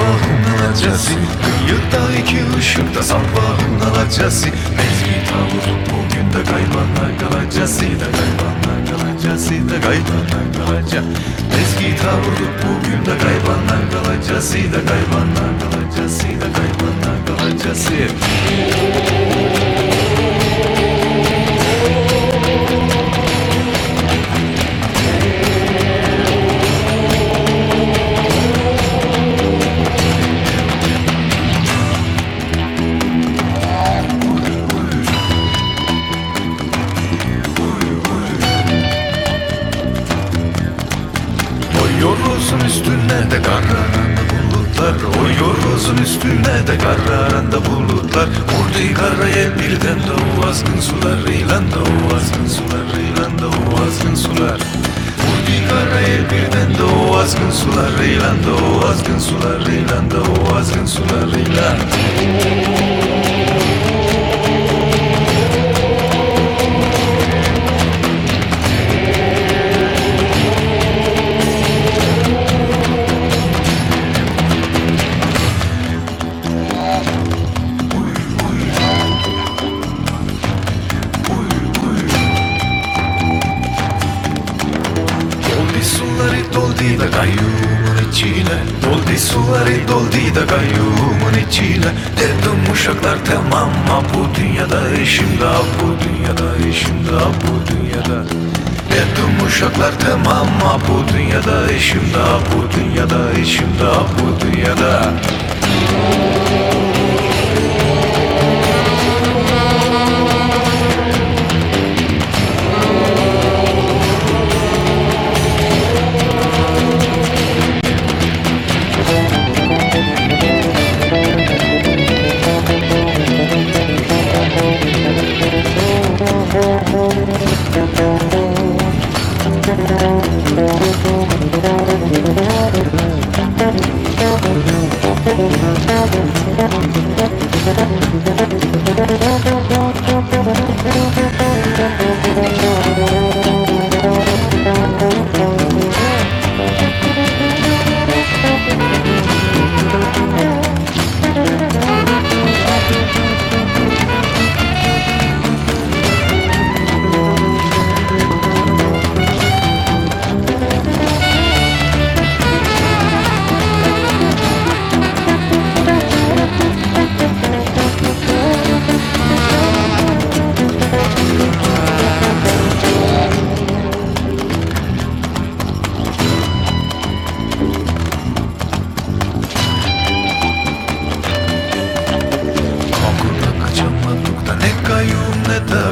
ışıkta sabahın alacası Kıyıda iki ışıkta sabahın alacası Mezgi tavurup bugün de kaybanlar kalacası. Da kaybanlar kalacası da kaybanlar kalacak Mezgi tavurup bugün de kaybanlar kalacası. Da kaybanlar kalacası da kaybanlar kalacası. Oy yorulsun üstüne de kararanda bulutlar. Oy yorulsun üstüne de kararanda bulutlar. Vurdu karaya birden de o azgın sular. İlan da o azgın sular İlan da o azgın sular. Vurdu karaya birden de o azgın sular. İlan da o azgın sular İlan da o azgın sular suları doldi da kayyumun içine Doldi suları doldi da kayyumun içine Dedim uşaklar tamam ha bu dünyada Şimdi ha bu dünyada Şimdi ha bu dünyada. Dedim uşaklar tamam ha bu dünyada Şimdi ha bu dünyada Şimdi ha bu dünyada. Kalkıp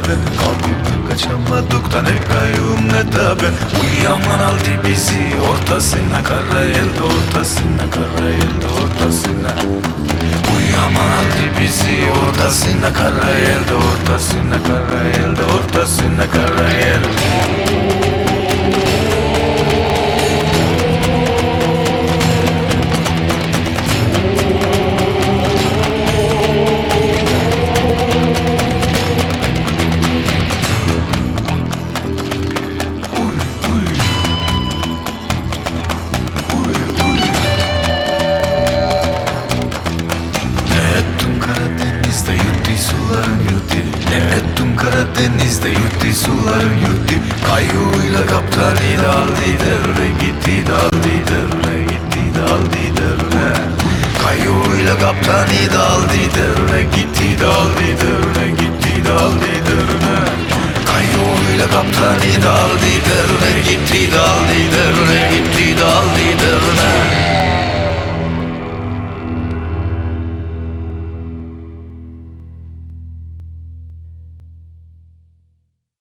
Ben Kalkıp kaçamadık da ne kayyum ne de ben. Uyuyaman aldı bizi ortasına kara elde ortasına kara elde ortasına. Uyuyaman aldı bizi ortasına kara elde ortasına kara elde ortasına kara elde Suların yutti Kayığıyla kaptanıyla aldı devre gitti daldı devre gitti daldı devre Kayığıyla kaptanı da aldı devre gitti daldı devre gitti daldı devre Kayığıyla kaptanı da aldı devre gitti daldı